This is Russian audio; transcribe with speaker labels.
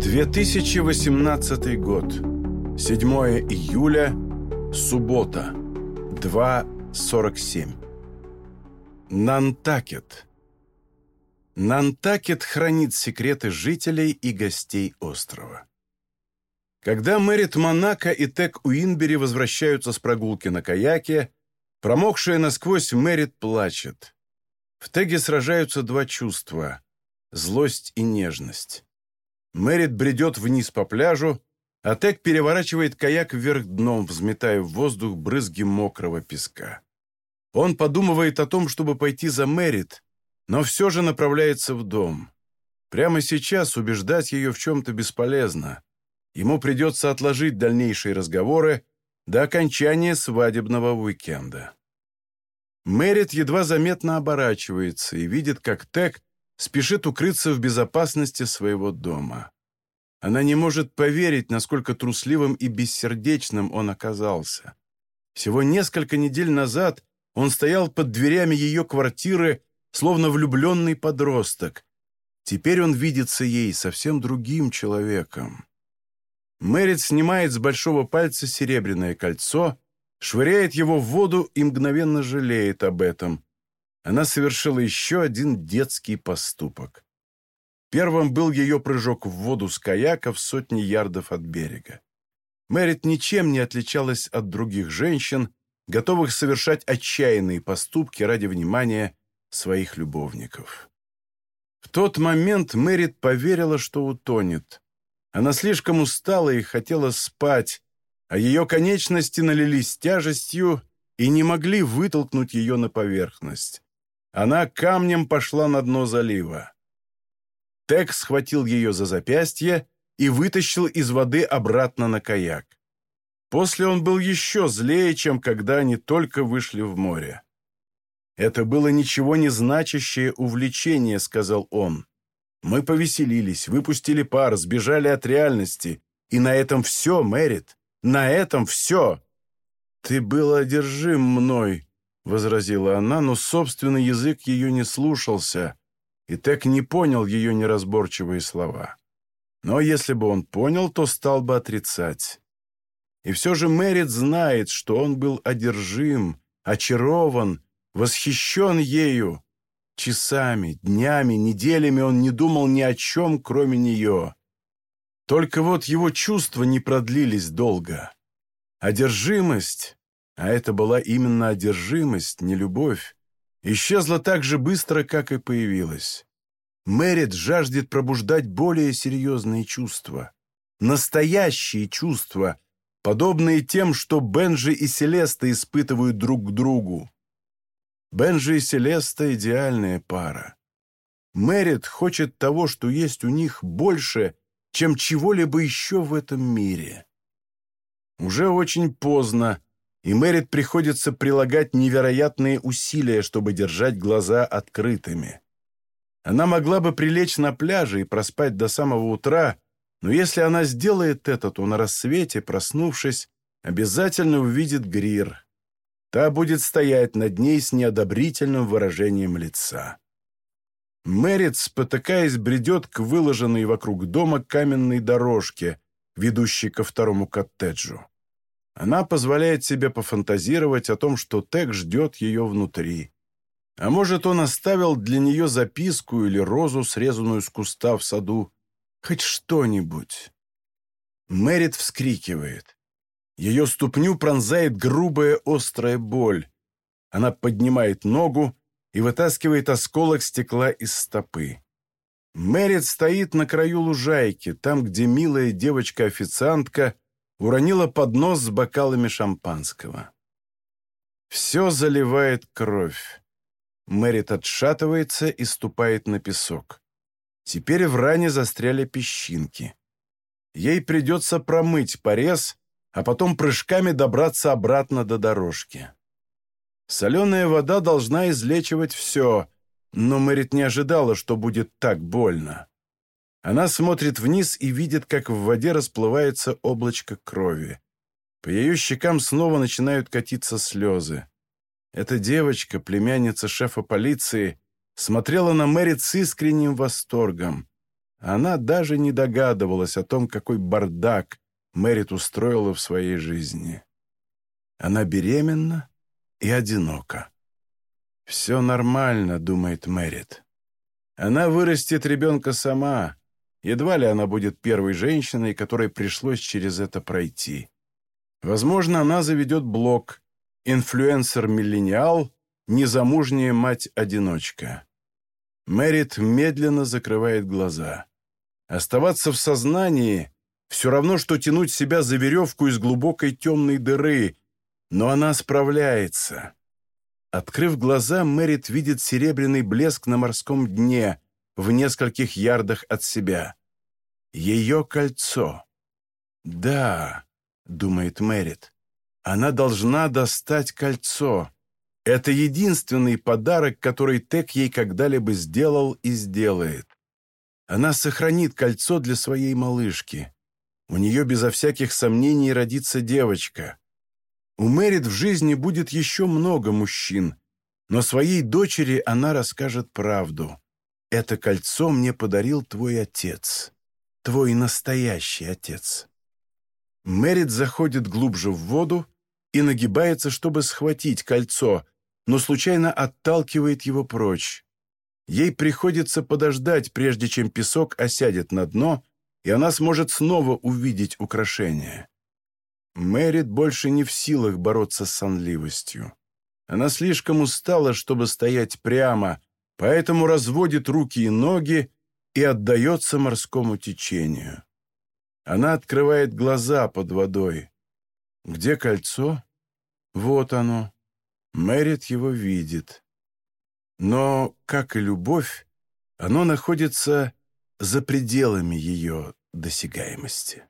Speaker 1: 2018 год. 7 июля. Суббота. 2.47. Нантакет. Нантакет хранит секреты жителей и гостей острова. Когда Мэрит Монако и Тек Уинбери возвращаются с прогулки на каяке, промокшая насквозь Мэрит плачет. В Теге сражаются два чувства – злость и нежность. Мэрит бредет вниз по пляжу, а Тек переворачивает каяк вверх дном, взметая в воздух брызги мокрого песка. Он подумывает о том, чтобы пойти за Мэрит, но все же направляется в дом. Прямо сейчас убеждать ее в чем-то бесполезно. Ему придется отложить дальнейшие разговоры до окончания свадебного уикенда. Мэрит едва заметно оборачивается и видит, как Тек спешит укрыться в безопасности своего дома. Она не может поверить, насколько трусливым и бессердечным он оказался. Всего несколько недель назад он стоял под дверями ее квартиры, словно влюбленный подросток. Теперь он видится ей совсем другим человеком. Мэрит снимает с большого пальца серебряное кольцо, швыряет его в воду и мгновенно жалеет об этом, она совершила еще один детский поступок. Первым был ее прыжок в воду с каяка в сотни ярдов от берега. Мэрит ничем не отличалась от других женщин, готовых совершать отчаянные поступки ради внимания своих любовников. В тот момент Мэрит поверила, что утонет. Она слишком устала и хотела спать, а ее конечности налились тяжестью и не могли вытолкнуть ее на поверхность. Она камнем пошла на дно залива. Тек схватил ее за запястье и вытащил из воды обратно на каяк. После он был еще злее, чем когда они только вышли в море. «Это было ничего не значащее увлечение», — сказал он. «Мы повеселились, выпустили пар, сбежали от реальности. И на этом все, Мэрит, на этом все. Ты был одержим мной», — возразила она, но собственный язык ее не слушался, и Тек не понял ее неразборчивые слова. Но если бы он понял, то стал бы отрицать. И все же Мэрит знает, что он был одержим, очарован, восхищен ею. Часами, днями, неделями он не думал ни о чем, кроме нее. Только вот его чувства не продлились долго. Одержимость а это была именно одержимость, не любовь, исчезла так же быстро, как и появилась. Мэрит жаждет пробуждать более серьезные чувства. Настоящие чувства, подобные тем, что Бенджи и Селеста испытывают друг к другу. Бенджи и Селеста – идеальная пара. Мэрит хочет того, что есть у них, больше, чем чего-либо еще в этом мире. Уже очень поздно, и Мэрит приходится прилагать невероятные усилия, чтобы держать глаза открытыми. Она могла бы прилечь на пляже и проспать до самого утра, но если она сделает это, то на рассвете, проснувшись, обязательно увидит Грир. Та будет стоять над ней с неодобрительным выражением лица. Мэрит, спотыкаясь, бредет к выложенной вокруг дома каменной дорожке, ведущей ко второму коттеджу. Она позволяет себе пофантазировать о том, что Тек ждет ее внутри. А может, он оставил для нее записку или розу, срезанную с куста в саду. Хоть что-нибудь. Мэрит вскрикивает. Ее ступню пронзает грубая острая боль. Она поднимает ногу и вытаскивает осколок стекла из стопы. Мэрит стоит на краю лужайки, там, где милая девочка-официантка уронила поднос с бокалами шампанского. Все заливает кровь. Мэрит отшатывается и ступает на песок. Теперь в ране застряли песчинки. Ей придется промыть порез, а потом прыжками добраться обратно до дорожки. Соленая вода должна излечивать все, но Мэрит не ожидала, что будет так больно. Она смотрит вниз и видит, как в воде расплывается облачко крови. По ее щекам снова начинают катиться слезы. Эта девочка, племянница шефа полиции, смотрела на Мэри с искренним восторгом. она даже не догадывалась о том, какой бардак Мэрит устроила в своей жизни. Она беременна и одинока. «Все нормально», — думает Мэрит. «Она вырастет ребенка сама. Едва ли она будет первой женщиной, которой пришлось через это пройти. Возможно, она заведет блог «Инфлюенсер-миллениал. Незамужняя мать-одиночка». Мэрит медленно закрывает глаза. Оставаться в сознании — все равно, что тянуть себя за веревку из глубокой темной дыры, но она справляется. Открыв глаза, Мэрит видит серебряный блеск на морском дне в нескольких ярдах от себя. Ее кольцо. «Да», — думает Мэрит, — «она должна достать кольцо. Это единственный подарок, который Тек ей когда-либо сделал и сделает. Она сохранит кольцо для своей малышки. У нее безо всяких сомнений родится девочка. У Мэрит в жизни будет еще много мужчин, но своей дочери она расскажет правду. Это кольцо мне подарил твой отец, твой настоящий отец. Мэрит заходит глубже в воду и нагибается, чтобы схватить кольцо, но случайно отталкивает его прочь. Ей приходится подождать, прежде чем песок осядет на дно, и она сможет снова увидеть украшение. Мэрит больше не в силах бороться с сонливостью. Она слишком устала, чтобы стоять прямо, поэтому разводит руки и ноги и отдается морскому течению. Она открывает глаза под водой. Где кольцо? Вот оно. Мэрит его видит. Но, как и любовь, оно находится за пределами ее досягаемости.